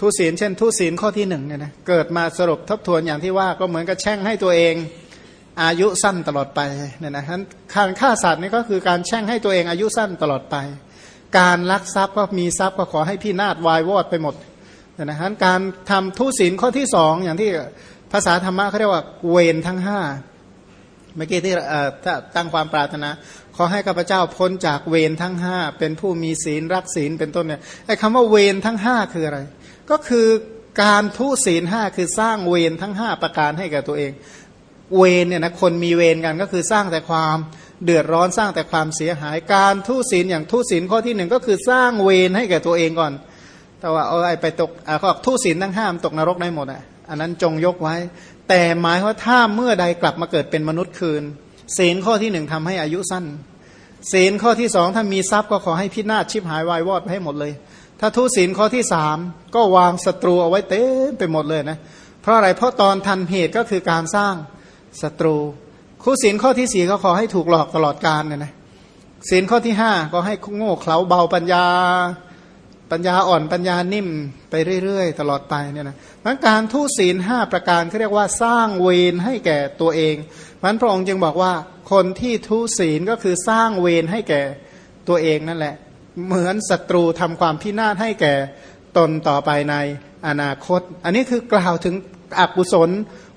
ทุศีลเช่น ทุศีลข้อที่หนึ่งเนี่ยนะเกิดมาสรุปทบทวนอย่างที่ว่าก็เหมือนกับแช่งให้ตัวเอง อายุสั้นตลอดไปเนี่ยนะการฆ่าสัตว์นี่ก็คือการแช่งให้ตัวเองอายุสั้นตลอดไป การลักทรัพย์ก็มีทรัพย์ก็ขอให้พี่นาฏวายวอดไปหมดเนี่ยนะการทำทุศีลข้อที่สองอย่างที่ภาษาธรรมะเขาเรียกว่าเวรทั้งห้าเมื่อกี้ที่ถ้าตั้งความปรารถนา ขอให้ข้าพเจ้าพ้นจากเวรทั้งห้าเป็นผู้มีศีลรักศีลเป็นต้นเนี่ยไอ้คำว่าเวรทั้งห้าคืออะไร ก็คือการทุศีลห้าคือสร้างเวรทั้งห้าประการให้แก่ตัวเอง เวรเนี่ยนะคนมีเวรกันก็คือสร้างแต่ความเดือดร้อนสร้างแต่ความเสียหายการทุศีลอย่างทุศีลข้อที่หนึ่งก็คือสร้างเวรให้แก่ตัวเองก่อน แต่ว่าเอาไอ้ไปตกเขาบอกทุศีลทั้งห้ามตกนรกได้หมดอะอันนั้นจงยกไว้ แต่หมายว่าถ้าเมื่อใดกลับมาเกิดเป็นมนุษย์คืน ศีลข้อที่หนึ่งทำให้อายุสั้น ศีลข้อที่สองถ้ามีทรัพย์ก็ขอให้พินาศชิบหายวายวอดให้หมดเลย ถ้าทุศีลข้อที่สามก็วางศัตรูเอาไว้เต็มไปหมดเลยนะ เพราะอะไรเพราะตอนทันเหตุก็คือการสร้างศัตรู คู่ศีลข้อที่สี่ก็ขอให้ถูกหลอกตลอดกาลเนี่ยนะศีลข้อที่ห้าก็ให้โง่เขลาเบาปัญญา ปัญญาอ่อนปัญญานิ่มไปเรื่อยๆ ตลอดไปเนี่ยนะมันการทุศีลห้าประการเขาเรียกว่าสร้างเวรให้แก่ตัวเองมันพระองค์จึงบอกว่าคนที่ทุศีลก็คือสร้างเวรให้แก่ตัวเองนั่นแหละ เหมือนศัตรูทำความพินาศให้แก่ตนต่อไปในอนาคต อันนี้คือกล่าวถึงอกุศล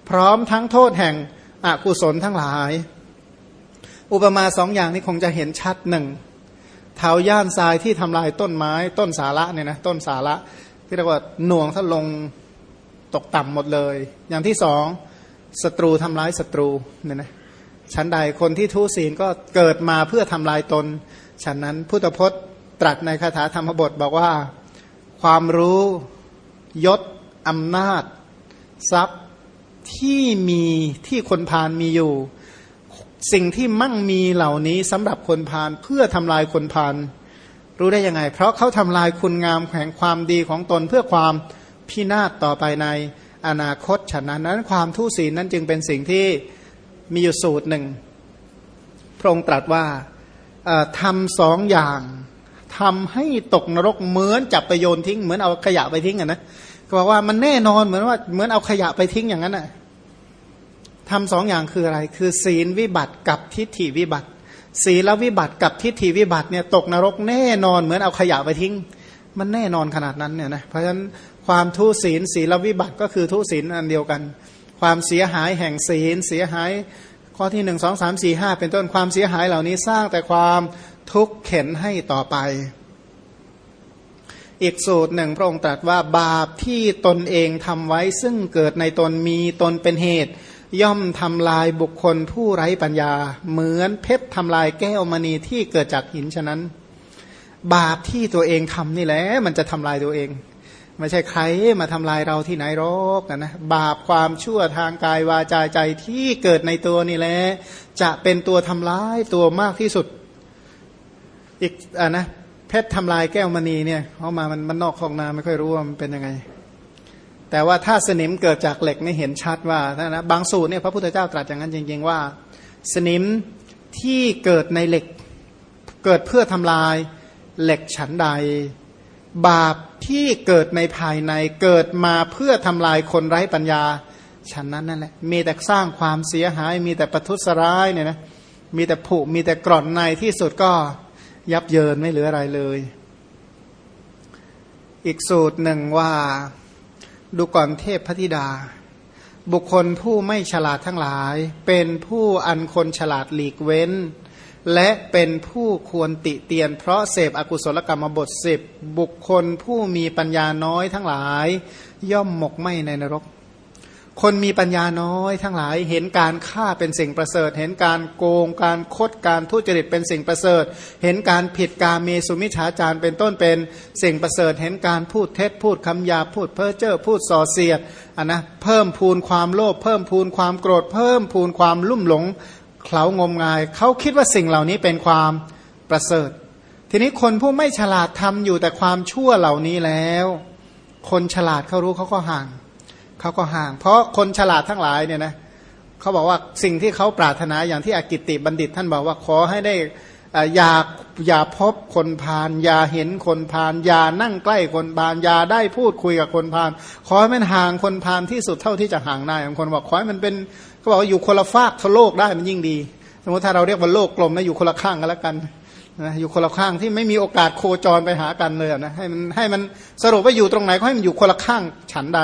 พร้อมทั้งโทษแห่งอกุศลทั้งหลาย อุปมาสองอย่างนี้คงจะเห็นชัดหนึ่งเท้าย่านทรายที่ทำลายต้นไม้ ต้นสาระเนี่ยนะต้นสาระที่เรียกว่าหน่วงถ้าลงตกต่ำหมดเลย อย่างที่สองศัตรูทำร้ายศัตรูเนี่ยนะชั้นใดคนที่ทุศีลก็เกิดมาเพื่อทำลายตนฉันนั้นพุทธพจน์ ตรัสในคาถาธรรมบทบอกว่า ความรู้ยศอำนาจ ทรัพย์ที่มีที่คนพาลมีอยู่ สิ่งที่มั่งมีเหล่านี้สำหรับคนพาลเพื่อทำลายคนพาลรู้ได้ยังไง เพราะเขาทำลายคุณงามแห่งความดีของตนเพื่อความพินาศต่อไปในอนาคตฉะนั้นนั้นความทุศีลนั้นจึงเป็นสิ่งที่มีอยู่สูตรหนึ่ง พระองค์ตรัสว่าทำสองอย่าง ทำให้ตกนรกเหมือนจับไปโยนทิ้งเหมือนเอาขยะไปทิ้งอะนะก็บอกว่ามันแน่นอนเหมือนว่าเหมือนเอาขยะไปทิ้งอย่างนั้นอะทำสองอย่างคืออะไร คือศีลวิบัติกับทิฏฐิวิบัติ ศีลวิบัติกับทิฏฐิวิบัติเนี่ยตกนรกแน่นอนเหมือนเอาขยะไปทิ้ง มันแน่นอนขนาดนั้นเนี่ยนะเพราะฉะนั้นความทุศีลศีลวิบัติก็คือทุศีลอันเดียวกัน ความเสียหายแห่งศีลเสียหายข้อที่หนึ่งสองสามสี่ห้าเป็นต้นความเสียหายเหล่านี้สร้างแต่ความ ทุกเข็นให้ต่อไป อีกสูตรหนึ่งพระองค์ตรัสว่าบาปที่ตนเองทำไว้ซึ่งเกิดในตนมีตนเป็นเหตุ ย่อมทำลายบุคคลผู้ไร้ปัญญา เหมือนเพชรทำลายแก้วมณีที่เกิดจากหินฉะนั้น บาปที่ตัวเองทำนี่แหละมันจะทำลายตัวเองไม่ใช่ใครมาทำลายเราที่ไหนรอกนะบาปความชั่วทางกายวาจาใจที่เกิดในตัวนี่แหละจะเป็นตัวทำลายตัวมากที่สุด อีกอะนะเพชรทำลายแก้วมณีเนี่ยเขามามันมันนอกของนาไม่ค่อยรู้ว่ามันเป็นยังไง แต่ว่าถ้าสนิมเกิดจากเหล็กนี่เห็นชัดว่านะบางสูตรเนี่ยพระพุทธเจ้าตรัสอย่างนั้นจริง ๆ ว่า สนิมที่เกิดในเหล็กเกิดเพื่อทำลายเหล็กฉันใด บาปที่เกิดในภายในเกิดมาเพื่อทำลายคนไร้ปัญญาฉันนั้นนั่นแหละมีแต่สร้างความเสียหาย มีแต่ประทุษร้ายเนี่ยนะมีแต่ผุมีแต่กร่อนในที่สุดก็ ยับเยินไม่เหลืออะไรเลย อีกสูตรหนึ่งว่าดูก่อนเทพพธิดา บุคคลผู้ไม่ฉลาดทั้งหลาย เป็นผู้อันคนฉลาดหลีกเว้น และเป็นผู้ควรติเตียน เพราะเสพอกุศลกรรมบทสิบบุคคลผู้มีปัญญาน้อยทั้งหลาย ย่อมหมกไหมในนรก คนมีปัญญาน้อยทั้งหลายเห็นการฆ่าเป็นสิ่งประเสริฐ เห็นการโกง การคดการทุจริตเป็นสิ่งประเสริฐ เห็นการผิดการเมสุมิฉาจารเป็นต้นเป็นสิ่งประเสริฐ เห็นการพูดเท็จพูดคำหยาพูดเพ้อเจ้อพูดส่อเสียดอันนะเพิ่มพูนความโลภเพิ่มพูนความโกรธ เพิ่มพูนความลุ่มหลงเขางมงาย เขาคิดว่าสิ่งเหล่านี้เป็นความประเสริฐ ทีนี้คนผู้ไม่ฉลาดทำอยู่แต่ความชั่วเหล่านี้แล้ว คนฉลาดเขารู้เขาก็ห่าง เขาก็ห่าง เพราะคนฉลาดทั้งหลายเนี่ยนะเขาบอกว่าสิ่งที่เขาปรารถนาอย่างที่อากิติบัณฑิต ท่านบอกว่าขอให้ได้อย่าอย่าพบคนพาลอย่าเห็นคนพาลอย่านั่งใกล้คนพาลอย่าได้พูดคุยกับคนพาลขอให้มันห่างคนพาลที่สุดเท่าที่จะห่างได้บางคนบอกขอให้มันเป็นเขาบอกว่าอยู่คนละฟากทโลกได้มันยิ่งดี สมมติถ้าเราเรียกว่าโลกกลมนะอยู่คนละข้างกันแล้วกันนะอยู่คนละข้างที่ไม่มีโอกาสโคจรไปหากันเลยนะให้มันให้มันสรุปว่าอยู่ตรงไหนก็ให้มันอยู่คนละข้างฉันใด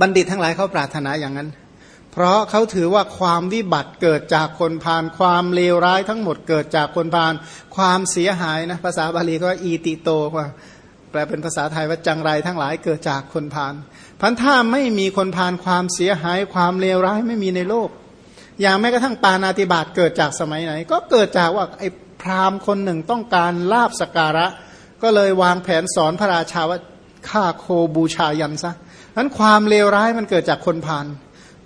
บัณฑิตทั้งหลายเขาปรารถนาอย่างนั้น เพราะเขาถือว่าความวิบัติเกิดจากคนพาลความเลวร้ายทั้งหมดเกิดจากคนพาลความเสียหายนะภาษาบาลีก็อีติโตว่าแปลเป็นภาษาไทยว่าจังไรทั้งหลายเกิดจากคนพาลพันถ้าไม่มีคนพาลความเสียหายความเลวร้ายไม่มีในโลก อย่างแม้กระทั่งปานาติบาตเกิดจากสมัยไหน ก็เกิดจากว่าไอ้พราหมณ์คนหนึ่งต้องการลาบสการะ ก็เลยวางแผนสอนพระราชาว่าฆ่าโคบูชายันซะ นั้นความเลวร้ายมันเกิดจากคนพาล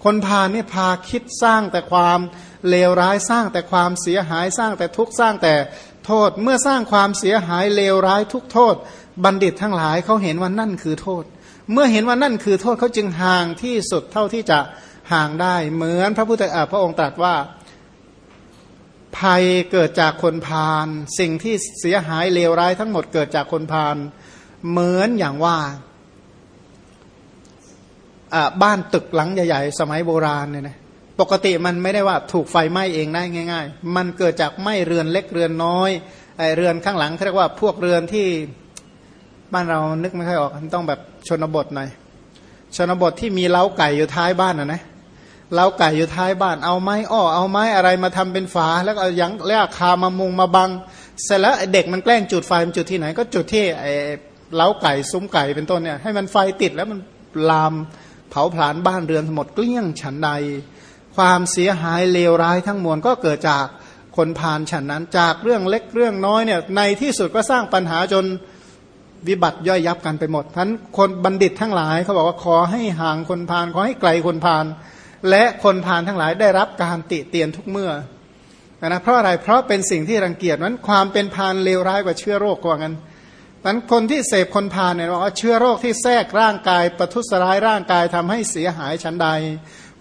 คนพาลนี่พาคิดสร้างแต่ความเลวร้ายสร้างแต่ความเสียหายสร้างแต่ทุกข์สร้างแต่โทษ เมื่อสร้างความเสียหายเลวร้ายทุกโทษ บัณฑิตทั้งหลายเขาเห็นว่านั่นคือโทษ เมื่อเห็นว่านั่นคือโทษเขาจึงห่างที่สุดเท่าที่จะห่างได้ เหมือนพระพุทธพระองค์ตรัสว่าภัยเกิดจากคนพาลสิ่งที่เสียหายเลวร้ายทั้งหมดเกิดจากคนพาลเหมือนอย่างว่า บ้านตึกหลังใหญ่ๆ สมัยโบราณเนี่ยนะปกติมันไม่ได้ว่าถูกไฟไหม้เองได้ง่าย ๆ มันเกิดจากไหม้เรือนเล็กเรือนน้อยไอเรือนข้างหลังเขาเรียกว่าพวกเรือนที่บ้านเรานึกไม่ค่อยออกต้องแบบชนบทหน่อยชนบทที่มีเล้าไก่อยู่ท้ายบ้านนะนะเล้าไก่อยู่ท้ายบ้านเอาไม้อ้อเอาไม้อะไรมาทำเป็นฝา แล้วก็ยังเรียคามามุงมาบัง เสร็จแล้วเด็กมันแกล้งจุดไฟมันจุดที่ไหน ก็จุดที่ไอเล้าไก่ซุ้มไก่เป็นต้นเนี่ยให้มันไฟติดแล้วมันลาม เผาผลาญบ้านเรือนหมดเกลี้ยงฉันใด ความเสียหายเลวร้ายทั้งมวลก็เกิดจากคนพานฉันนั้น จากเรื่องเล็กเรื่องน้อยเนี่ยในที่สุดก็สร้างปัญหาจนวิบัติย่อยยับกันไปหมดทั้นคนบัณฑิตทั้งหลายเขาบอกว่าขอให้ห่างคนพานขอให้ไกลคนพานและคนพานทั้งหลายได้รับการติเตียนทุกเมื่อนะเพราะอะไรเพราะเป็นสิ่งที่รังเกียจนั้นความเป็นพานเลวร้ายกว่าเชื้อโรคกว่างั้น มันคนที่เสพคนพาเนี่ยบอกว่าเชื้อโรคที่แทรกร่างกายประทุษร้ายร่างกายทำให้เสียหายชั้นใด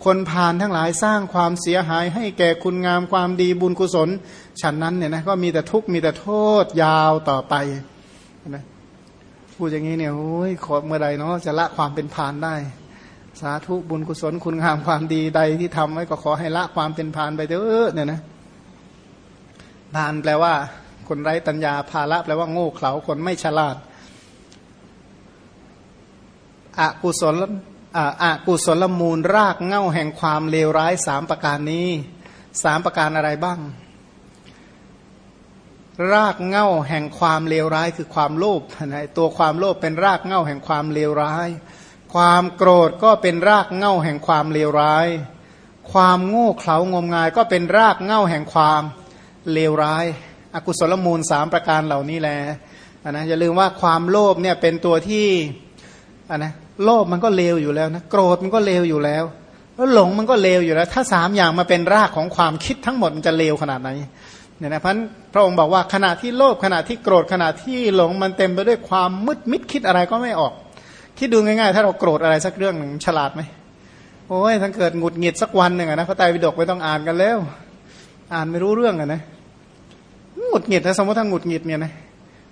คนพานทั้งหลายสร้างความเสียหายให้แก่คุณงามความดีบุญกุศลฉันนั้นเนี่ยนะก็มีแต่ทุกข์มีแต่โทษยาวต่อไปนะพูดอย่างนี้เนี่ยโอ้ยขอเมื่อใดเนาะจะละความเป็นพานได้ สาธุบุญกุศลคุณงามความดีใดที่ทำไว้ก็ขอให้ละความเป็นพานไปเถอะเนี่ยนะพานแปลว่า คนไร้ตัญญาภาละแปลว่าโง่เขลาคนไม่ฉลาดอกุศลอกุศลมูลรากเง่าแห่งความเลวร้ายสามประการนี้สามประการอะไรบ้าง รากเง่าแห่งความเลวร้ายคือความโลภนะตัวความโลภเป็นรากเง่าแห่งความเลวร้าย ความโกรธก็เป็นรากเง่าแห่งความเลวร้าย ความโง่เขลางมงายก็เป็นรากเง่าแห่งความเลวร้าย อกุศลมูลสามประการเหล่านี้แหละนะอย่าลืมว่าความโลภเนี่ยเป็นตัวที่อันนะโลภมันก็เลวอยู่แล้วนะโกรธมันก็เลวอยู่แล้วแล้วหลงมันก็เลวอยู่แล้ว ถ้าสามอย่างมาเป็นรากของความคิดทั้งหมดมันจะเลวขนาดไหนเนี่ยนะพันพระองค์บอกว่าขณะที่โลภขณะที่โกรธขณะที่หลงมันเต็มไปด้วยความมืดมิดคิดอะไรก็ไม่ออก คิดดูง่ายๆ ถ้าเราโกรธอะไรสักเรื่องหนึ่งฉลาดไหมโอ้ยถ้าเกิดหงุดหงิดสักวันหนึ่งนะพระไตรปิฎกไม่ต้องอ่านกันแล้ว อ่านไม่รู้เรื่องอะนะ หงุดหงิดถ้าสมมติถ้าหงุดหงิดเนี่ยนะ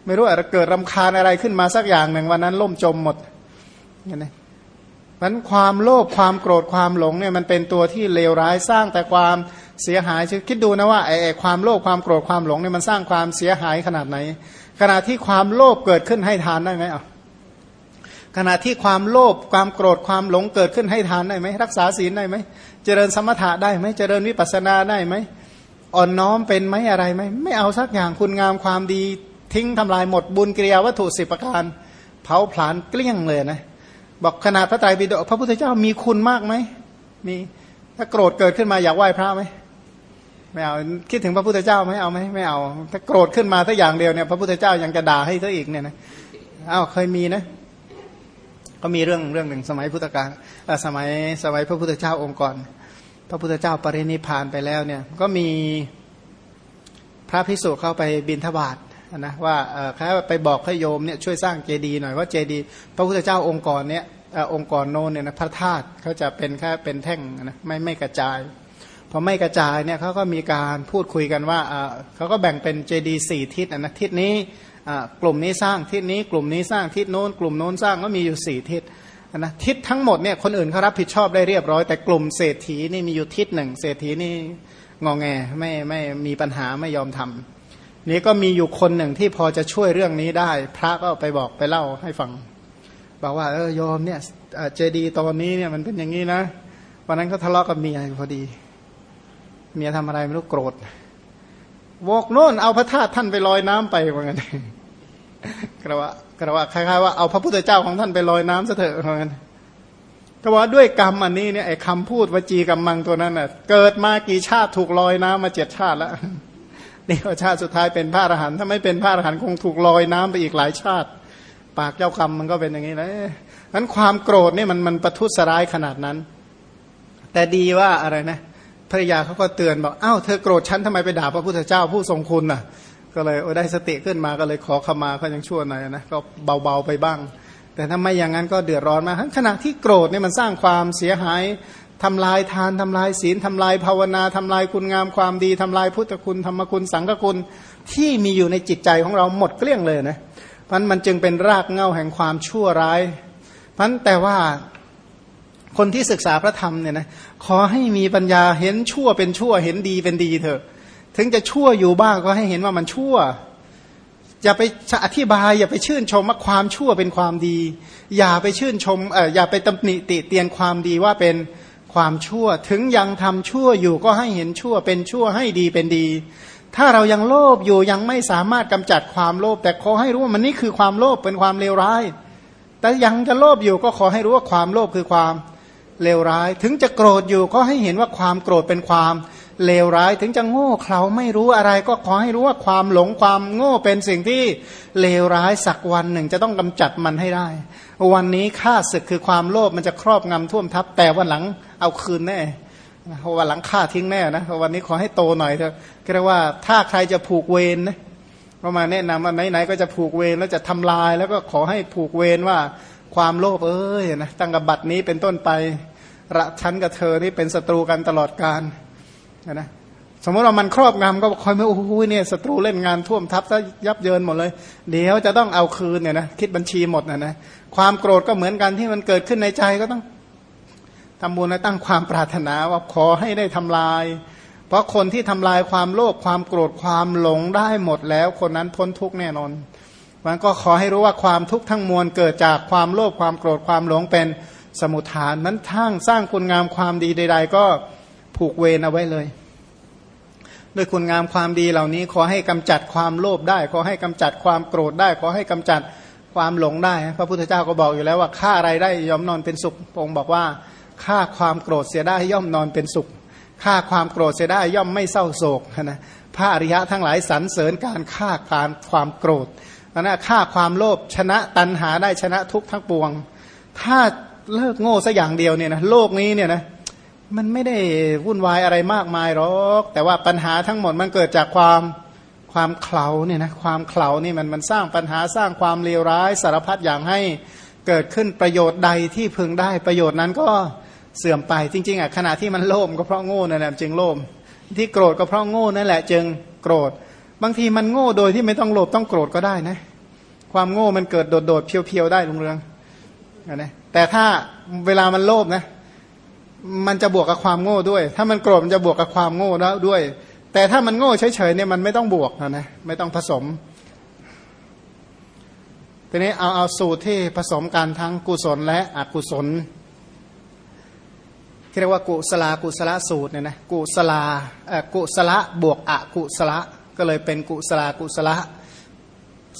ไม่รู้อะไรเกิดรำคาญอะไรขึ้นมาสักอย่างหนึ่งวันนั้นล่มจมหมดเนี่ยนะมันความโลภความโกรธความหลงเนี่ยมันเป็นตัวที่เลวร้ายสร้างแต่ความเสียหายคิดดูนะว่าไอ้ความโลภความโกรธความหลงเนี่ยมันสร้างความเสียหายขนาดไหน ขณะที่ความโลภเกิดขึ้นให้ทานได้ไหมอะขณะที่ความโลภความโกรธความหลงเกิดขึ้นให้ทานได้ไหมรักษาศีลได้ไหมเจริญสมถะได้ไหมเจริญวิปัสสนาได้ไหม อ่อนน้อมเป็นไหมอะไรไหมไม่เอาสักอย่างคุณงามความดีทิ้งทำลายหมดบุญกิริยาวัตถุสิบประการ เผาผลาญเกลี้ยงเลยนะบอกขนาดพระไตรปิฎกพระพุทธเจ้ามีคุณมากไหมมีถ้าโกรธเกิดขึ้นมาอยากไหว้พระไหมไม่เอาคิดถึงพระพุทธเจ้าไหมเอาไหมไม่เอา ถ้าโกรธขึ้นมาถ้าอย่างเดียวเนี่ยพระพุทธเจ้ายังจะด่าให้เธออีกเนี่ยนะอ้าวเคยมีนะ ก็มีเรื่องเรื่องหนึ่งสมัยพุทธกาลสมัยสมัยพระพุทธเจ้าองค์ก่อน พระพุทธเจ้าปรินิพานไปแล้วเนี่ยก็มีพระพิสุเข้าไปบินทบาทนะว่าแค่ไปบอกพระโยมเนี่ยช่วยสร้างเจดีย์หน่อยว่าเจดีย์พระพุทธเจ้าองค์ก่อนเนี่ยองค์ก่อนโน้นเนี่ยนะพระธาตุเขาจะเป็นแค่เป็นแท่งนะไม่ไม่กระจายพอไม่กระจายเนี่ยเขาก็มีการพูดคุยกันว่าเขาก็แบ่งเป็นเจดีย์สี่ทิศนะทิศนี้กลุ่มนี้สร้างทิศนี้กลุ่มนี้สร้างทิศโน้น กลุ่มโน้นสร้างก็มีอยู่สี่ทิศ นะทิศทั้งหมดเนี่ยคนอื่นเขารับผิดชอบได้เรียบร้อย แต่กลุ่มเศรษฐีนี่มีอยู่ทิศหนึ่งเศรษฐีนี่งองแงไม่ไม่มีปัญหาไม่ยอมทำนี่ก็มีอยู่คนหนึ่งที่พอจะช่วยเรื่องนี้ได้ พระก็ไปบอกไปเล่าให้ฟัง บอกว่าเออยอมเนี่ยเจดีตอนนี้เนี่ยมันเป็นอย่างนี้นะวันนั้นก็ทะเลาะกับเมียพอดี เมียทำอะไรไม่รู้โกรธวอกโน่นเอาพระธาตุท่านไปลอยน้ำไปว่างั้น กระว่ากระว่าคล้ายๆว่าเอาพระพุทธเจ้าของท่านไปลอยน้ำซะเถอะว่างั้นก็ว่าด้วยกรรมอันนี้เนี่ยไอ้คำพูดวจีกรรมังตัวนั้นน่ะเกิดมากี่ชาติถูกลอยน้ำมาเจ็ดชาติแล้วนี่ก็ชาติสุดท้ายเป็นพระอรหันต์ถ้าไม่เป็นพระอรหันต์คงถูกลอยน้ำไปอีกหลายชาติ ปากเจ้ากรรมมันก็เป็นอย่างนี้นะนั้นความโกรธนี่มันมันประทุษร้ายขนาดนั้น แต่ดีว่าอะไรนะภรรยาเขาก็เตือนบอกอ้าวเธอโกรธฉันทำไมไปด่าพระพุทธเจ้าผู้ทรงคุณน่ะ ก็เลยได้สติขึ้นมาก็เลยขอขมาเขายังชั่วหน่อยนะก็เบาๆไปบ้าง แต่ถ้าไม่อย่างนั้นก็เดือดร้อนมากขณะที่โกรธเนี่ยมันสร้างความเสียหายทำลายทานทำลายศีลทำลายภาวนาทำลายคุณงามความดีทำลายพุทธคุณธรรมคุณสังฆคุณที่มีอยู่ในจิตใจของเราหมดเกลี้ยงเลยนะพันมันจึงเป็นรากเง่าแห่งความชั่วร้ายพันแต่ว่าคนที่ศึกษาพระธรรมเนี่ยนะขอให้มีปัญญาเห็นชั่วเป็นชั่วเห็นดีเป็นดีเถอะ ถึงจะชั่วอยู่บ้างก็ให้เห็นว่ามันชั่วอย่าไปอธิบาย อย่าไปชื่นชมว่าความชั่วเป็นความดี อย่าไปชื่นชมเอออย่าไปตำหนิติเตียนความดีว่าเป็นความชั่ว ถึงยังทำชั่วอยู่ก็ให้เห็นชั่วเป็นชั่วให้ดีเป็นดี ถ้าเรายังโลภอยู่ยังไม่สามารถกำจัดความโลภแต่ขอให้รู้ว่ามันนี่คือความโลภเป็นความเลวร้าย แต่ยังจะโลภอยู่ก็ขอให้รู้ว่าความโลภคือความเลวร้าย ถึงจะโกรธอยู่ก็ให้เห็นว่าความโกรธเป็นความเเลวร้ายถึงจะโง่เขลาไม่รู้อะไร ก็ขอให้รู้ว่าความหลงความโง่เป็นสิ่งที่เลวร้ายสักวันหนึ่งจะต้องกำจัดมันให้ได้ วันนี้ข้าศึกคือความโลภมันจะครอบงำท่วมทับ แต่วันหลังเอาคืนแน่วันหลังฆ่าทิ้งแน่นะวันนี้ขอให้โตหน่อยเถอะก็เรียกว่าถ้าใครจะผูกเวรนะก็มาแนะนำว่าไหนๆก็จะผูกเวรแล้วจะทำลาย แล้วก็ขอให้ผูกเวรว่าความโลภเอ้ยนะตั้งกับบัตรนี้เป็นต้นไประชั้นกับเธอนี่เป็นศัตรูกันตลอดการ นะสมมติว่ามันครอบงำก็คอยไม่โอ้โหเนี่ยศัตรูเล่นงานท่วมทับซะยับเยินหมดเลย เดี๋ยวจะต้องเอาคืนเนี่ยนะคิดบัญชีหมดนะนะความโกรธก็เหมือนกันที่มันเกิดขึ้นในใจก็ต้องทำบุญและตั้งความปรารถนาว่าขอให้ได้ทำลาย เพราะคนที่ทำลายความโลภความโกรธความหลงได้หมดแล้ว คนนั้นพ้นทุกแน่นอนมันก็ขอให้รู้ว่าความทุกข์ทั้งมวลเกิดจากความโลภความโกรธความหลงเป็นสมุทฐานนั้นทั้งสร้างคุณงามความดีใด ๆ ก็ ผูกเวรเอาไว้เลยด้วยคุณงามความดีเหล่านี้ ขอให้กำจัดความโลภได้ ขอให้กำจัดความโกรธได้ ขอให้กำจัดความหลงได้ พระพุทธเจ้าก็บอกอยู่แล้วว่าฆ่าอะไรได้ย่อมนอนเป็นสุของค์บอกว่าฆ่าความโกรธเสียได้ย่อมนอนเป็นสุขฆ่าความโกรธเสียได้ย่อมไม่เศร้าโศกนะพระอริยะทั้งหลายสรรเสริญการฆ่าการความโกรธนะฆ่าความโลภชนะตัณหาได้ชนะทุกทั้งปวง ถ้าเลิกโง่สัอย่างเดียวเนี่ยนะโลกนี้เนี่ยนะ มันไม่ได้วุ่นวายอะไรมากมายหรอก แต่ว่าปัญหาทั้งหมดมันเกิดจากความความเข่าเนี่ยนะความเข่านี่มันมันสร้างปัญหาสร้างความเลวร้ายสารพัดอย่างให้เกิดขึ้นประโยชน์ใดที่พึงได้ประโยชน์นั้นก็เสื่อมไปจริงๆอะขณะที่มันโลภก็เพราะโง่นั่นแหละจึงโลภที่โกรธก็เพราะโง่นั่นแหละจึงโกรธ บางทีมันโง่โดยที่ไม่ต้องโลภต้องโกรธก็ได้นะ ความโง่มันเกิดโดดๆเพียวๆได้ลุงเรืองนะแต่ถ้าเวลามันโลภนะ มันจะบวกกับความโง่ด้วย ถ้ามันโกรธมันจะบวกกับความโง่แล้วด้วย แต่ถ้ามันโง่เฉยๆเนี่ยมันไม่ต้องบวกนะนะไม่ต้องผสมทีนี้เอาเอาสูตรที่ผสมกันทั้งกุศลและอกุศลเรียกว่ากุศลากุศลสูตรเนี่ยนะกุศลาเอ่อกุศลบวกอกุศลก็เลยเป็นกุศลากุศล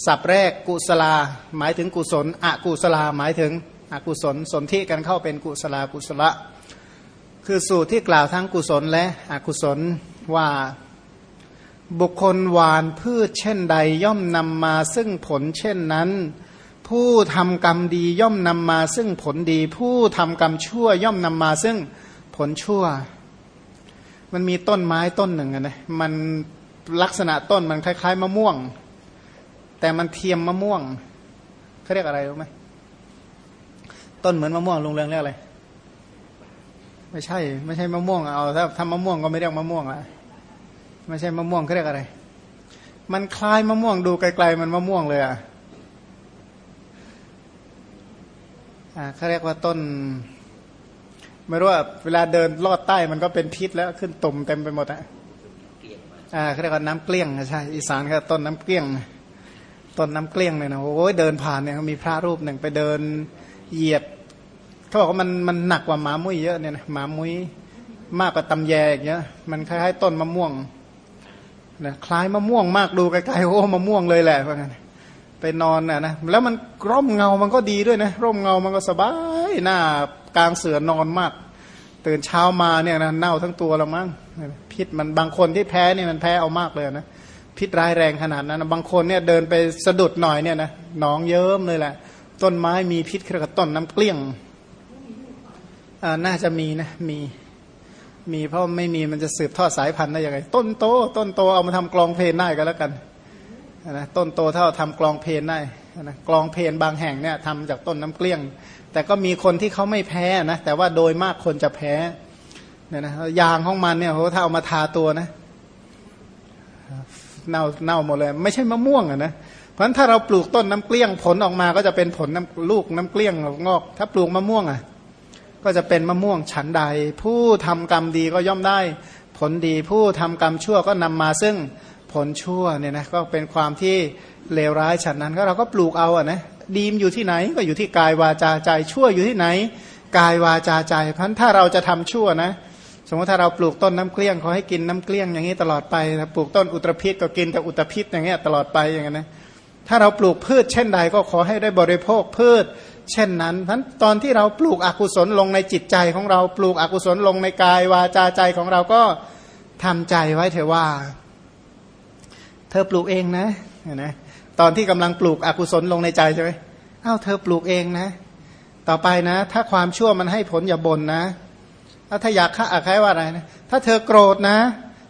สับแรกกุศลาหมายถึงกุศลอกุศลาหมายถึงอกุศลสนที่กันเข้าเป็นกุศลากุศละ คือสูตรที่กล่าวทั้งกุศลและอกุศลว่าบุคคลหวานพืชเช่นใดย่อมนำมาซึ่งผลเช่นนั้น ผู้ทำกรรมดีย่อมนำมาซึ่งผลดี ผู้ทำกรรมชั่วย่อมนำมาซึ่งผลชั่ว มันมีต้นไม้ต้นหนึ่งนะมันลักษณะต้นมันคล้าย ๆ มะม่วง แต่มันเทียมมะม่วงเขาเรียกอะไรรู้ไหมต้นเหมือนมะม่วงลุงเรืองเรียกอะไร ไม่ใช่ ไม่ใช่มะม่วงเอาถ้าทำมะม่วงก็ไม่เรียกมะม่วงละไม่ใช่มะม่วงเขาเรียกอะไร มันคล้ายมะม่วงดูไกลๆมันมะม่วงเลยอะอ่าเขาเรียกว่าต้น ไม่รู้ว่าเวลาเดินลอดใต้มันก็เป็นพิษแล้วขึ้นตุ่มเต็มไปหมดอะอ่าเขาเรียกว่าน้ำเกลี้ยงใช่อีสานก็ต้นน้ำเกลี้ยงต้นน้ำเกลี้ยงเลยนะโอ้ยเดินผ่านเนี่ยมีพระรูปหนึ่งไปเดินเหยียบ เขาบอกว่ามันมันหนักกว่าหมามุ้ยเยอะเนี่ยนะหมามุ้ยมากกว่าตำแยอย่างเงี้ยมันคล้ายๆต้นมะม่วงนะคล้ายมะม่วงมากดูไกลๆโอ้มะม่วงเลยแหละว่างั้นไปนอนน่ะนะแล้วมันร่มเงามันก็ดีด้วยนะร่มเงามันก็สบายหน้ากลางเสือนอนมาก ตื่นเช้ามาเนี่ยนะเน่าทั้งตัวแล้วมั้งพิษมันบางคนที่แพ้เนี่ยมันแพ้เอามากเลยนะพิษร้ายแรงขนาดนั้นบางคนเนี่ยเดินไปสะดุดหน่อยเนี่ยนะหนองเยิ้มเลยแหละ ต้นไม้มีพิษกระต้นน้ำเกลี้ยง น่าจะมีนะมีมีเพราะไม่มีมันจะสืบทอดสายพันธุ์ได้ยังไง ต้นโต ต้นโตเอามาทำกลองเพลนได้ก็แล้วกันนะต้นโตเท่าทำกลองเพลนได้นะกลองเพลนบางแห่งเนี่ยทำจากต้นน้ำเกลี้ยง แต่ก็มีคนที่เขาไม่แพ้นะแต่ว่าโดยมากคนจะแพ้เนี่ยนะยางของมันเนี่ยโหถ้าเอามาทาตัวนะเน่าเน่าหมดเลย ไม่ใช่มะม่วงอะนะเพราะฉะนั้นถ้าเราปลูกต้นน้ำเกลี้ยงผลออกมาก็จะเป็นผลน้ำลูกน้ำเกลี้ยงงอก ถ้าปลูกมะม่วงอะ ก็จะเป็นมะม่วงฉันใด ผู้ทำกรรมดีก็ย่อมได้ ผลดีผู้ทำกรรมชั่วก็นำมาซึ่งผลชั่วเนี่ยนะก็เป็นความที่เลวร้ายฉันนั้นก็เราก็ปลูกเอาอะนะดีมอยู่ที่ไหนก็อยู่ที่กายวาจาใจชั่วอยู่ที่ไหน กายวาจาใจเพราะถ้าเราจะทำชั่วนะสมมติถ้าเราปลูกต้นน้ำเกลี้ยงเขาให้กินน้ำเกลี้ยงอย่างนี้ตลอดไปปลูกต้นอุตรพิษก็กินแต่อุตรพิษอย่างเงี้ยตลอดไปอย่างเงี้นะถ้าเราปลูกพืชเช่นใดก็ขอให้ได้บริโภคพืช เช่นนั้นเพราะตอนที่เราปลูกอกุศลลงในจิตใจของเราปลูกอกุศลลงในกายวาจาใจของเราก็ทำใจไว้เถอะว่า เธอปลูกเองนะนะตอนที่กำลังปลูกอกุศลลงในใจใช่ไหมอ้าวเธอปลูกเองนะ ต่อไปนะ ถ้าความชั่วมันให้ผลอย่าบ่นนะถ้าอยากฆ่าใครว่าอะไรนะถ้าเธอโกรธนะ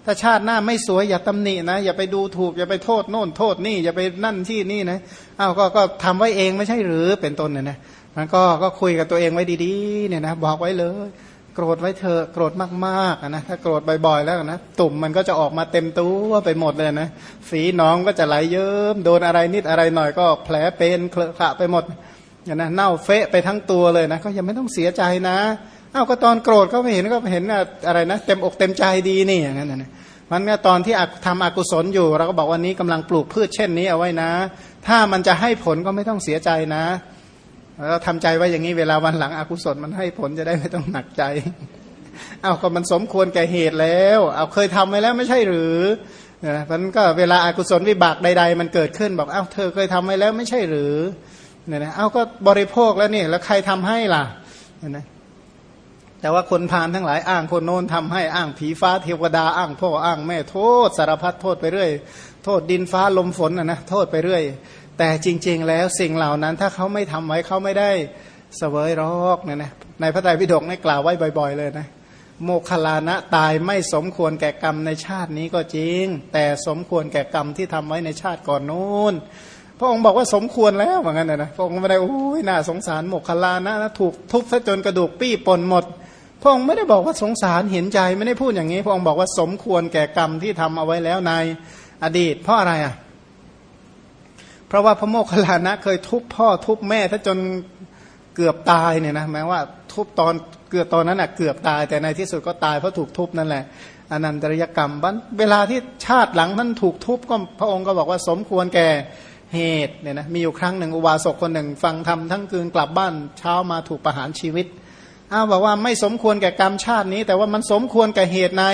ถ้าชาติหน้าไม่สวยอย่าตำหนินะอย่าไปดูถูกอย่าไปโทษโน่นโทษนี่อย่าไปนั่นที่นี่นะอ้าวก็ก็ทำไว้เองไม่ใช่หรือเป็นต้นเนี่ยนะมันก็ก็คุยกับตัวเองไว้ดีๆเนี่ยนะบอกไว้เลย โกรธไว้เธอโกรธมากๆนะถ้าโกรธบ่อยๆแล้วนะตุ่มมันก็จะออกมาเต็มตัวไปหมดเลยนะฝีน้องก็จะไหลเยิ้มโดนอะไรนิดอะไรหน่อยก็แผลเป็นเคลอะไปหมดเนี่ยนะเน่าเฟะไปทั้งตัวเลยนะก็ยังไม่ต้องเสียใจนะ อ้าวก็ตอนโกรธก็ไม่เห็นก็เห็นอะไรนะเต็มอกเต็มใจดีนี่อย่างนั้นนะมันเนี่ยตอนที่ทำอกุศลอยู่ เราก็บอกวันนี้กำลังปลูกพืชเช่นนี้เอาไว้นะ ถ้ามันจะให้ผลก็ไม่ต้องเสียใจนะเราทำใจไว้อย่างนี้เวลาวันหลังอกุศลมันให้ผลจะได้ไม่ต้องหนักใจ เอาก็มันสมควรแก่เหตุแล้ว เอาเคยทำไว้แล้วไม่ใช่หรือนะมันก็เวลาอากุศลวิบากใด ๆ มันเกิดขึ้นบอกเอ้าเธอเคยทำไว้แล้วไม่ใช่หรือเนี่ยนะเอ้าก็บริโภคแล้วนี่แล้วใครทำให้ล่ะเนี่ยนะ แต่ว่าคนพานทั้งหลายอ้างคนโน้นทำให้อ้างผีฟ้าเทวดาอ้างพ่ออ้างแม่โทษสารพัดโทษไปเรื่อย โทษดินฟ้าลมฝนนะนะโทษไปเรื่อย แต่จริง ๆ แล้วสิ่งเหล่านั้นถ้าเขาไม่ทำไว้เขาไม่ได้เสวยรอกเนี่ยนะในพระไตรปิฎกนี่กล่าวไว้บ่อย ๆ เลยนะโมคลานะตายไม่สมควรแก่กรรมในชาตินี้ก็จริง แต่สมควรแก่กรรมที่ทำไว้ในชาติก่อนนู้นพระองค์บอกว่าสมควรแล้วเหมือนกันนะพระองค์ไม่ได้โอ้ยน่าสงสารโมคลานะนะถูกทุบซะจนกระดูกปี้ปนหมด พระองค์ไม่ได้บอกว่าสงสารเห็นใจไม่ได้พูดอย่างนี้ พระองค์บอกว่าสมควรแก่กรรมที่ทำเอาไว้แล้วในอดีต เพราะอะไรอะ เพราะว่าพระโมคคัลลานะเคยทุบพ่อทุบแม่ถ้าจนเกือบตายเนี่ยนะแม้ว่าทุบตอนเกือบตอนนั้นอะเกือบตาย แต่ในที่สุดก็ตายเพราะถูกทุบนั่นแหละอนันตริยกรรมบันเวลาที่ชาติหลังท่านถูกทุบก็พระองค์ก็บอกว่าสมควรแก่เหตุเนี่ยนะมีอยู่ครั้งหนึ่งอุบาสกคนหนึ่ง ฟังธรรมทั้งคืนกลับบ้านเช้ามาถูกประหารชีวิต อ้าวบอกว่าไม่สมควรแก่กรรมชาตินี้ แต่ว่ามันสมควรแก่เหตุใน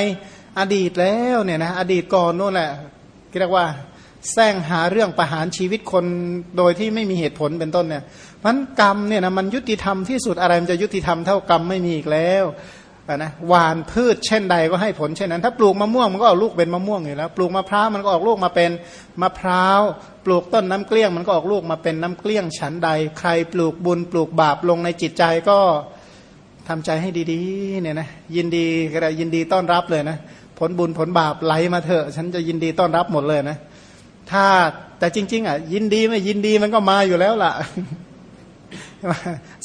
อดีตแล้วเนี่ยนะอดีตก่อนนู่นแหละเรียกว่าแซงหาเรื่องประหารชีวิตคนโดยที่ไม่มีเหตุผลเป็นต้นเนี่ยมันกรรมเนี่ยนะมันยุติธรรมที่สุดอะไรมันจะยุติธรรมเท่ากรรมไม่มีอีกแล้วนะหวานพืชเช่นใดก็ให้ผลเช่นนั้น ถ้าปลูกมะม่วงมันก็ออกลูกเป็นมะม่วงอยู่แล้ว ปลูกมะพร้าวมันก็ออกลูกมาเป็นมะพร้าว ปลูกต้นน้ำเกลี้ยงมันก็ออกลูกมาเป็นน้ำเกลี้ยงฉันใด ใครปลูกบุญปลูกบาปลงในจิตใจก็ ทำใจให้ดีๆเนี่ยนะยินดีก็ได้ยินดีต้อนรับเลยนะผลบุญผลบาปไหลมาเถอะฉันจะยินดีต้อนรับหมดเลยนะ ถ้าแต่จริง ๆ อะ ยินดีไม่ยินดีมันก็มาอยู่แล้วล่ะ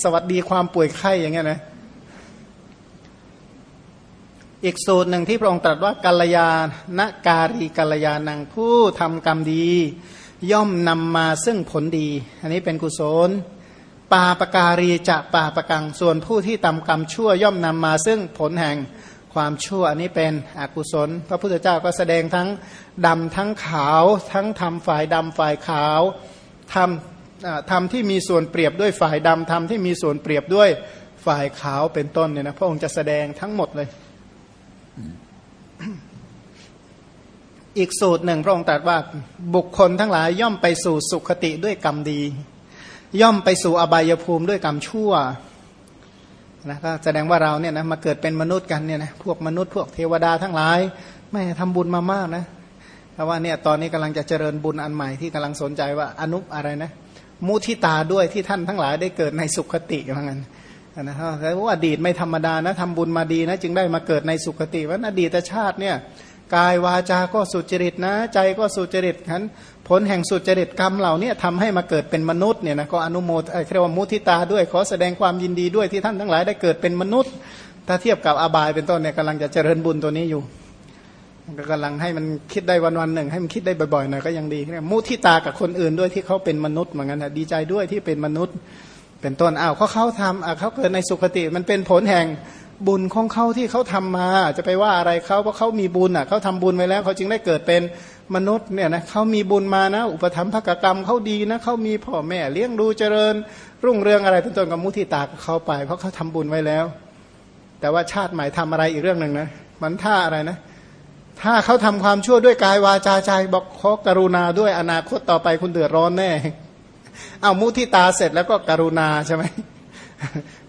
สวัสดีความป่วยไข้อย่างเงี้ยนะอีกสูตรหนึ่งที่พระองค์ตรัสว่ากัลยาณการีกัลยาณังผู้ทำกรรมดี ย่อมนำมาซึ่งผลดี อันนี้เป็นกุศล ปาปการีจะปาปกังส่วนผู้ที่ทำกรรมชั่วย่อมนำมาซึ่งผลแห่งความชั่วอันนี้เป็นอกุศล พระพุทธเจ้าก็แสดงทั้งดำทั้งขาว ทั้งทำฝ่ายดำฝ่ายขาวทำทำที่มีส่วนเปรียบด้วยฝ่ายดำทำที่มีส่วนเปรียบด้วยฝ่ายขาวเป็นต้นเนี่ยนะพระองค์จะแสดงทั้งหมดเลย อีกสูตรหนึ่งพระองค์ตรัสว่าบุคคลทั้งหลายย่อมไปสู่สุขติด้วยกรรมดี ย่อมไปสู่อบายภูมิด้วยกรรมชั่วนะก็แสดงว่าเราเนี่ยนะมาเกิดเป็นมนุษย์กันเนี่ยนะพวกมนุษย์พวกเทวดาทั้งหลายไม่ทำบุญมามากนะเพราะว่าเนี่ยตอนนี้กำลังจะเจริญบุญอันใหม่ที่กำลังสนใจว่าอนุอะไรนะมุทิตาด้วยที่ท่านทั้งหลายได้เกิดในสุขติว่างั้นนะแต่ว่าอดีตไม่ธรรมดานะทำบุญมาดีนะจึงได้มาเกิดในสุขติว่าอดีตชาติเนี่ย กายวาจาก็สุจริตนะ ใจก็สุจริตนั้นผลแห่งสุจริตกรรมเหล่านี้ทำให้มาเกิดเป็นมนุษย์เนี่ยนะก็อนุโมทเรียกว่ามุทิตาด้วย ขอแสดงความยินดีด้วยที่ท่านทั้งหลายได้เกิดเป็นมนุษย์ ถ้าเทียบกับอบายเป็นต้นเนี่ยกำลังจะเจริญบุญตัวนี้อยู่ก็กำลังให้มันคิดได้วันวันหนึ่ง ให้มันคิดได้บ่อยๆหน่อยก็ยังดีเนี่ยมุทิตากับคนอื่นด้วยที่เขาเป็นมนุษย์เหมือนกันนะดีใจด้วยที่เป็นมนุษย์ เป็นต้นอ้าวเขาเขาทำเขาเกิดในสุคติมันเป็นผลแห่ง บุญของเขาที่เขาทำมา จะไปว่าอะไรเขาเพราะเขามีบุญอะเขาทำบุญไว้แล้วเขาจึงได้เกิดเป็นมนุษย์เนี่ยนะเขามีบุญมานะ อุปธรรมภกกรรมเขาดีนะเขามีพ่อแม่เลี้ยงดูเจริญ รุ่งเรืองอะไรเป็นต้นกับมุทิตาเขาไป เพราะเขาทำบุญไว้แล้ว แต่ว่าชาติใหม่ทำอะไรอีกเรื่องหนึ่งนะมันท่าอะไรนะ ถ้าเขาทำความชั่วด้วยกายวาจาใจบอกขอกรุณาด้วยอนาคตต่อไปคุณเดือดร้อนแน่ เอามุทิตาเสร็จแล้วก็กรุณาใช่ไหม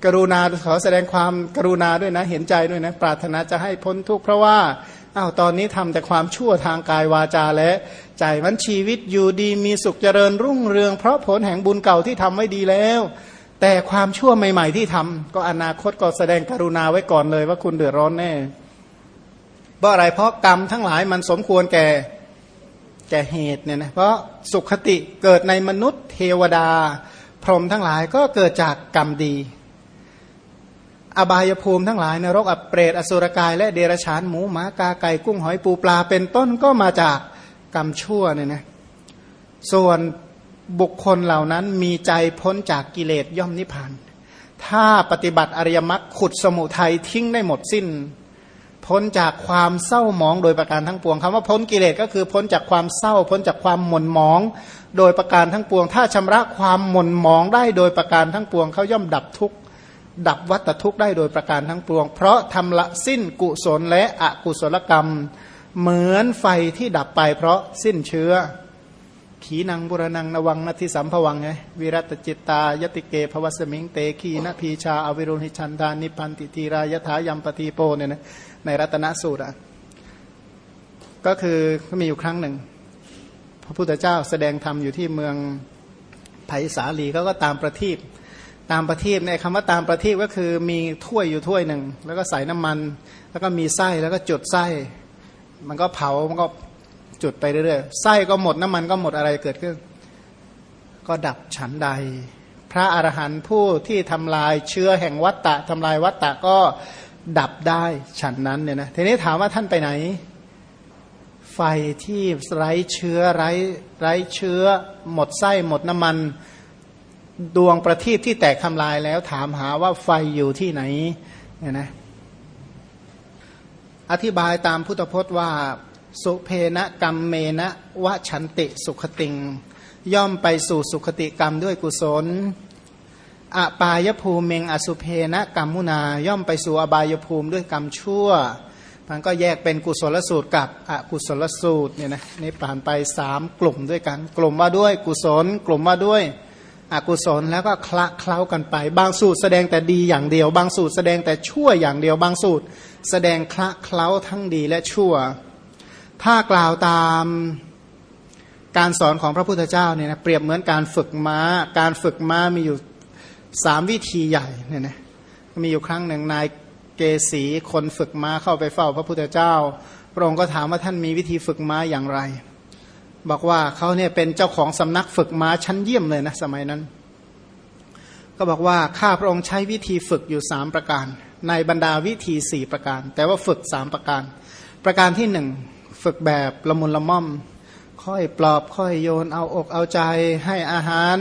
กรุณาขอแสดงความกรุณาด้วยนะ เห็นใจด้วยนะ ปรารถนาจะให้พ้นทุกข์เพราะว่าอ้าวตอนนี้ทำแต่ความชั่วทางกายวาจาและใจมันชีวิตอยู่ดีมีสุขเจริญรุ่งเรือง เพราะผลแห่งบุญเก่าที่ทำไว้ดีแล้ว แต่ความชั่วใหม่ ๆ ที่ทำก็อนาคตก็แสดงกรุณาไว้ก่อนเลยว่าคุณเดือดร้อนแน่เพราะอะไรเพราะกรรมทั้งหลายมันสมควรแก่แก่เหตุเนี่ยนะเพราะสุขคติเกิดในมนุษย์เทวดา พรหมทั้งหลายก็เกิดจากกรรมดี อบายภูมิทั้งหลายนรกอเปรตอสุรกาย และเดรฉานหมูหมากาไก่กุ้งหอยปูปลาเป็นต้นก็มาจากกรรมชั่วเนี่ยนะส่วนบุคคลเหล่านั้นมีใจพ้นจากกิเลสย่อมนิพพานถ้าปฏิบัติอริยมรรคขุดสมุทัยทิ้งได้หมดสิ้น พ้นจากความเศร้าหมองโดยประการทั้งปวงคำว่าพ้นกิเลสก็คือพ้นจากความเศร้า พ้นจากความหม่นหมอง โดยประการทั้งปวง ถ้าชำระความหม่นหมองได้โดยประการทั้งปวงเขาย่อมดับทุกข์ดับวัตทุกข์ได้โดยประการทั้งปวง เพราะทำละสิ้นกุศลและอกุศลกรรม เหมือนไฟที่ดับไปเพราะสิ้นเชื้อ ขีนังบุรนังนวังนทิสัมภวังไงวิรัตจิตตายติเกภวสมิงเตขีนพีชาอวิรุณิชันทานิพันติทีรายถายัมปทีโปเนี่ยนะในรัตนสูตรอะก็คือมีอยู่ครั้งหนึ่ง ระพุทธเจ้าแสดงธรรมอยู่ที่เมืองไผ่สาลีเขาก็ตามประทีปตามประทีปในคำว่าตามประทีปก็คือมีถ้วยอยู่ถ้วยหนึ่ง แล้วก็ใส่น้ำมัน แล้วก็มีไส้แล้วก็จุดไส้ มันก็เผามันก็จุดไปเรื่อยๆไส้ก็หมดน้ำมันก็หมดอะไรเกิดขึ้น ก็ดับฉันใด พระอรหันต์ผู้ที่ทำลายเชื้อแห่งวัตตะทำลายวัตตะก็ดับได้ฉันนั้นเนี่ยนะทีนี้ถามว่าท่านไปไหน ไฟที่ไร้เชื้อไร้ไร้เชื้อ หมดไส้หมดน้ำมันดวงประทีปที่แตกทำลายแล้วถามหาว่าไฟอยู่ที่ไหนเนี่ยนะอธิบายตามพุทธพจน์ว่า สุเพนะกรรมเมนะวะฉันติสุขติง ย่อมไปสู่สุขติกรรมด้วยกุศลอปายภูมิเมงอสุเพนะกรรมมุนา ย่อมไปสู่อบายภูมิด้วยกรรมชั่ว มันก็แยกเป็นกุศลสูตรกับอกุศลสูตรเนี่ยนะนี่ผ่านไปสามกลุ่มด้วยกัน กลุ่มว่าด้วยกุศล กลุ่มว่าด้วยอกุศลแล้วก็คละเคล้ากันไป บางสูตรแสดงแต่ดีอย่างเดียว บางสูตรแสดงแต่ชั่วอย่างเดียว บางสูตร แสดงคละเคล้าทั้งดีและชั่ว ถ้ากล่าวตามการสอนของพระพุทธเจ้าเนี่ยนะเปรียบเหมือนการฝึกม้า การฝึกม้ามีอยู่สามวิธีใหญ่เนี่ยนะมีอยู่ครั้งหนึ่งนาย เกสีคนฝึกม้าเข้าไปเฝ้าพระพุทธเจ้า พระองค์ก็ถามว่าท่านมีวิธีฝึกม้าอย่างไร บอกว่าเขาเนี่ยเป็นเจ้าของสำนักฝึกม้าชั้นเยี่ยมเลยนะสมัยนั้น ก็บอกว่าข้าพระองค์ใช้วิธีฝึกอยู่สามประการ ในบรรดาวิธีสี่ประการ แต่ว่าฝึกสามประการ ประการที่หนึ่งฝึกแบบละมุนละม่อม ค่อยปลอบค่อยโยนเอาอกเอาใจให้อาหาร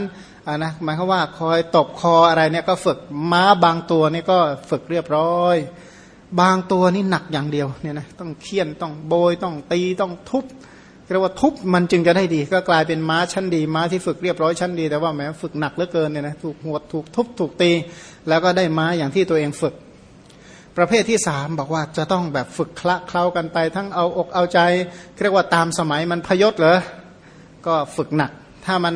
อ่านะหมายความว่าคอยตบคออะไรเนี่ยก็ฝึกม้าบางตัวนี่ก็ฝึกเรียบร้อย บางตัวนี่หนักอย่างเดียวเนี่ยนะต้องเคี่ยนต้องโบยต้องตีต้องทุบเรียกว่าทุบมันจึงจะได้ดี ก็กลายเป็นม้าชั้นดี ม้าที่ฝึกเรียบร้อยชั้นดี แต่ว่าแม้ฝึกหนักเหลือเกินเนี่ยนะถูกหวดถูกทุบถูกตี แล้วก็ได้ม้าอย่างที่ตัวเองฝึก ประเภทที่สามบอกว่าจะต้องแบบฝึกคละเคล้ากันไปทั้งเอาอกเอาใจเรียกว่าตามสมัยมันพยศเหรอก็ฝึกหนัก ถ้ามัน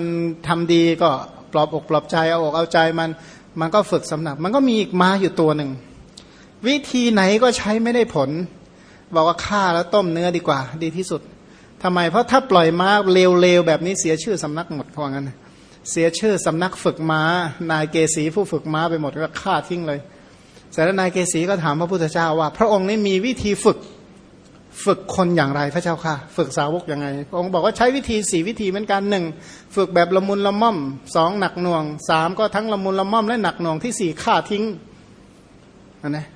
ทำดีก็ ปลอบอกปลอบใจเอาอกเอาใจมัน มันก็ฝึกสำนัก มันก็มีอีกม้าอยู่ตัวหนึ่ง วิธีไหนก็ใช้ไม่ได้ผล บอกว่าฆ่าแล้วต้มเนื้อดีกว่า ดีที่สุดทำไมเพราะถ้าปล่อยม้าเลวๆแบบนี้เสียชื่อสำนักหมดเพราะงั้นเสียชื่อสำนักฝึกม้า นายเกษีผู้ฝึกม้าไปหมดก็ฆ่าทิ้งเลยเสร็จแล้วนายเกษีก็ถามพระพุทธเจ้าว่า พระองค์นี้มีวิธีฝึก ฝึกคนอย่างไรพระเจ้าค่ะ ฝึกสาวกยังไงพระองค์บอกว่าใช้วิธีสี่วิธีเหมือนกันหนึ่งฝึกแบบละมุนละม่อมสองหนักหน่วงสามก็ทั้งละมุนละม่อมและหนักหน่วงที่สี่ฆ่าทิ้งนะ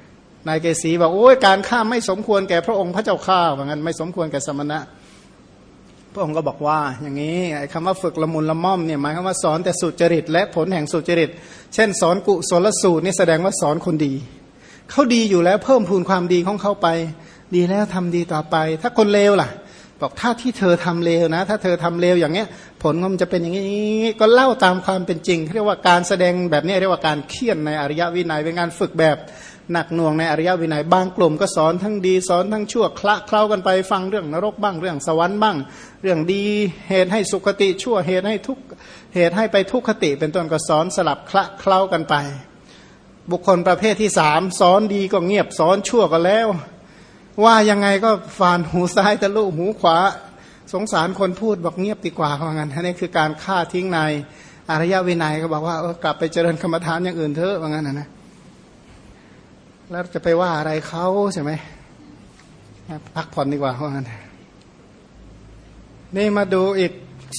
นายเกษีบอกโอ้ยการฆ่าไม่สมควรแก่พระองค์พระเจ้าข้าว่างั้นไม่สมควรแก่สมณะ พระองค์ก็บอกว่าอย่างนี้คำว่าฝึกละมุนละม่อมเนี่ยหมายความว่าสอนแต่สุจริต และผลแห่งสุจริต เช่น สอนกุศลสูตรนี่แสดงว่าสอนคนดีเขาดีอยู่แล้วเพิ่มพูนความดีของเขาไป ดีแล้วทำดีต่อไป ถ้าคนเลวล่ะ บอกถ้าที่เธอทำเลวนะ ถ้าเธอทำเลวอย่างเงี้ย ผลมันจะเป็นอย่างนี้ก็เล่าตามความเป็นจริง เรียกว่าการแสดงแบบนี้เรียกว่าการเคี่ยนในอริยวินัยเป็นการฝึกแบบหนักหน่วงในอริยวินัยบางกลุ่มก็สอนทั้งดีสอนทั้งชั่วคละเคล้ากันไปฟังเรื่องนรกบ้างเรื่องสวรรค์บ้าง เรื่องดีเหตุให้สุขติชั่วเหตุให้ทุกเหตุให้ไปทุกขติ เป็นต้นก็สอนสลับคละเคล้ากันไป บุคคลประเภทที่สามสอนดีก็เงียบสอนชั่วก็แล้ว ว่ายังไงก็ฟานหูซ้ายทะลุหูขวา สงสารคนพูดบอกเงียบดีกว่าเพรางั้นนี่คือการฆ่าทิ้งในอริยวินัยก็บอกว่าเออกลับไปเจริญกรรมฐานอย่างอื่นเถอะว่างั้นนะแล้วจะไปว่าอะไรเขาใช่ไหมพักผ่อนดีกว่าเพรางั้นนี่มาดูอีก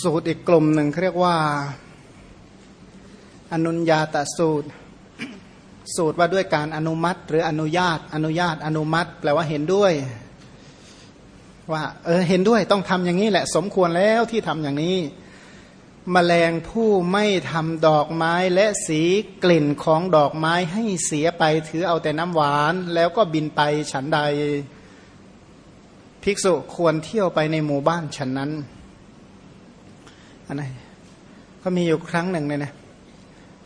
สูตรอีกกลุ่มหนึ่งเขาเรียกว่า อนุญญาตสูตร สูตรว่าด้วยการอนุมัติ หรืออนุญาต อนุญาต อนุมัติ แปลว่าเห็นด้วย ว่า เออเห็นด้วยต้องทำอย่างนี้แหละ สมควรแล้วที่ทำอย่างนี้มแมลงผู้ไม่ทำดอกไม้และสีกลิ่นของดอกไม้ให้เสียไปถือเอาแต่น้ำหวาน แล้วก็บินไปฉันใด ภิกษุควรเที่ยวไปในหมู่บ้านฉันนั้นอันไหนก็มีอยู่ครั้งหนึ่งเนี่ยนะ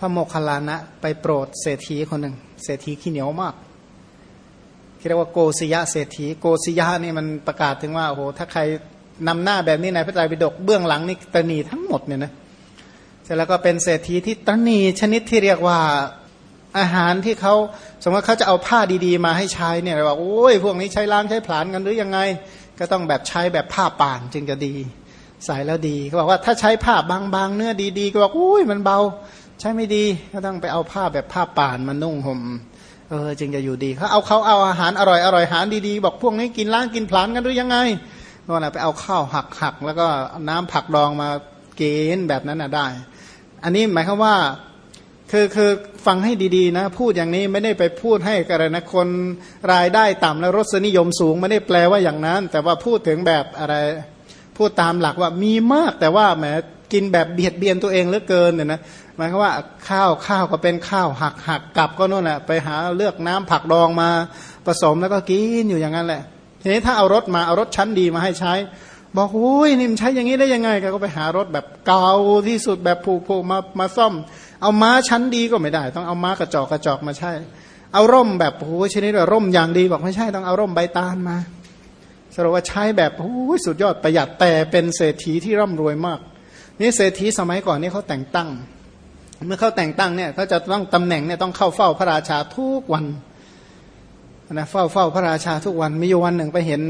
พระโมคคัลลานะไปโปรดเศรษฐีคนหนึ่งเศรษฐีขี้เหนียวมากเรียกว่าโกศยะเศรษฐีโกศยะนี่มันประกาศถึงว่าโอ้โหถ้าใครนำหน้าแบบนี้ในพระไตรปิฎกเบื้องหลังนี่ตนีทั้งหมดเนี่ยนะเสร็จแล้วก็เป็นเศรษฐีที่ตนีชนิดที่เรียกว่าอาหารที่เขาสมมติเขาจะเอาผ้าดีๆ มาให้ใช้เนี่ยบอกโอ้ยพวกนี้ใช้ล้างใช้ผลานกันหรือยังไง ก็ต้องแบบใช้แบบผ้าป่านจึงจะดีใส่แล้วดีเขาบอกว่าถ้าใช้ผ้าบางๆเนื้อดีๆก็บอกอุ้ยมันเบา ใช้ไม่ดีก็ต้องไปเอาผ้าแบบผ้าป่านมานุ่งห่มเออจึงจะอยู่ดีเขาเอาเขาเอาอาหารอร่อยอร่อยอาหารดีๆบอกพวกนี้กินล้างกินผลานกันหรือยังไงก็นะไปเอาข้าวหักหักแล้วก็น้ำผักดองมาเกณฑ์แบบนั้นน่ะได้ อันนี้หมายความว่าคือคือฟังให้ดีๆนะ พูดอย่างนี้ไม่ได้ไปพูดให้กระนะคนรายได้ต่ำและรสนิยมสูงไม่ได้แปลว่าอย่างนั้น แต่ว่าพูดถึงแบบอะไรพูดตามหลักว่ามีมากแต่ว่าแหมกินแบบเบียดเบียนตัวเองเหลือเกินเนี่ยนะ หมายความว่าข้าวข้าวก็เป็นข้าวหักหักกลับก็นู่นแหละไปหาเลือกน้ำผักดองมาผสมแล้วก็กินอยู่อย่างนั้นแหละทีนี้ถ้าเอารถมาเอารถชั้นดีมาให้ใช้ บอกโอ้ยนี่มันใช้อย่างนี้ได้ยังไงก็ไปหารถแบบเก่าที่สุดแบบผูกๆมามาซ่อม เอาม้าชั้นดีก็ไม่ได้ ต้องเอาม้ากระจอกกระจอกมาใช้ เอาร่มแบบโอ้ยชนิดว่าร่มอย่างดีบอกไม่ใช่ต้องเอาร่มใบตาลมาสรุปว่าใช้แบบโอ้ยสุดยอดประหยัดแต่เป็นเศรษฐีที่ร่ำรวยมากนี่เศรษฐีสมัยก่อนนี่เขาแต่งตั้ง เมื่อเขาแต่งตั้งเนี่ยเขาจะต้องตำแหน่งเนี่ยต้องเข้าเฝ้าพระราชาทุกวันนะเฝ้าเฝ้าพระราชาทุกวันมีอยู่วันหนึ่งไปเห็น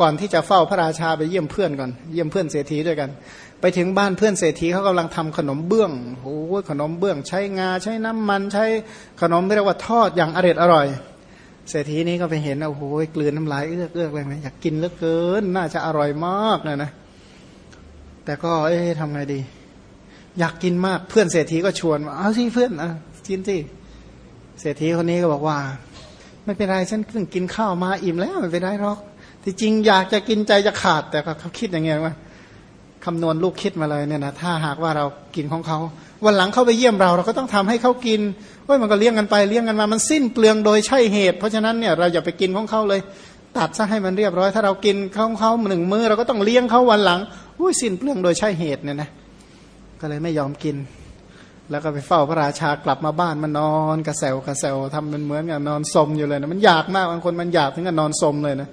ก่อนที่จะเฝ้าพระราชาไปเยี่ยมเพื่อนก่อน เยี่ยมเพื่อนเศรษฐีด้วยกัน ไปถึงบ้านเพื่อนเศรษฐีเขากำลังทำขนมเบื้องโอ้โหขนมเบื้องใช้งาใช้น้ำมันใช้ขนมเรียกว่าทอดอย่างอร่อยอร่อย เศรษฐีนี้ก็ไปเห็นโอ้โหกลืนน้ำลายเอื้อกเอื้อกเลยนะอยากกินเหลือเกิน น่าจะอร่อยมากเลยนะแต่ก็เอ๊ะทำไงดี อยากกินมากเพื่อนเศรษฐีก็ชวนว่าเอาสิเพื่อนอะกินสิเศรษฐีคนนี้ก็บอกว่า ไม่เป็นไรฉันเพิ่งกินข้าวมาอิ่มแล้วไม่เป็นไรหรอกที่จริงอยากจะกินใจจะขาด แต่เขาคิดอย่างเงี้ยว่าคำนวณลูกคิดมาเลยเนี่ยนะถ้าหากว่าเรากินของเขาวันหลังเข้าไปเยี่ยมเรา เราก็ต้องทำให้เขากินเว้ยมันก็เลี้ยงกันไปเลี้ยงกันมามันสิ้นเปลืองโดยใช่เหตุ เพราะฉะนั้นเนี่ยเราอย่าไปกินของเขาเลย ตัดซะให้มันเรียบร้อย ถ้าเรากินของเขาหนึ่งมือเราก็ต้องเลี้ยงเขาวันหลังอุ้ยสิ้นเปลืองโดยใช่เหตุเนี่ยนะ ก็เลยไม่ยอมกิน แล้วก็ไปเฝ้าพระราชากลับมาบ้านมันนอน กระแซวกระแซวทำเป็นเหมือนกับนอนสมอยู่เลยนะมันอยากมากบางคนมันอยากถึงกับนอนสมเลยนะ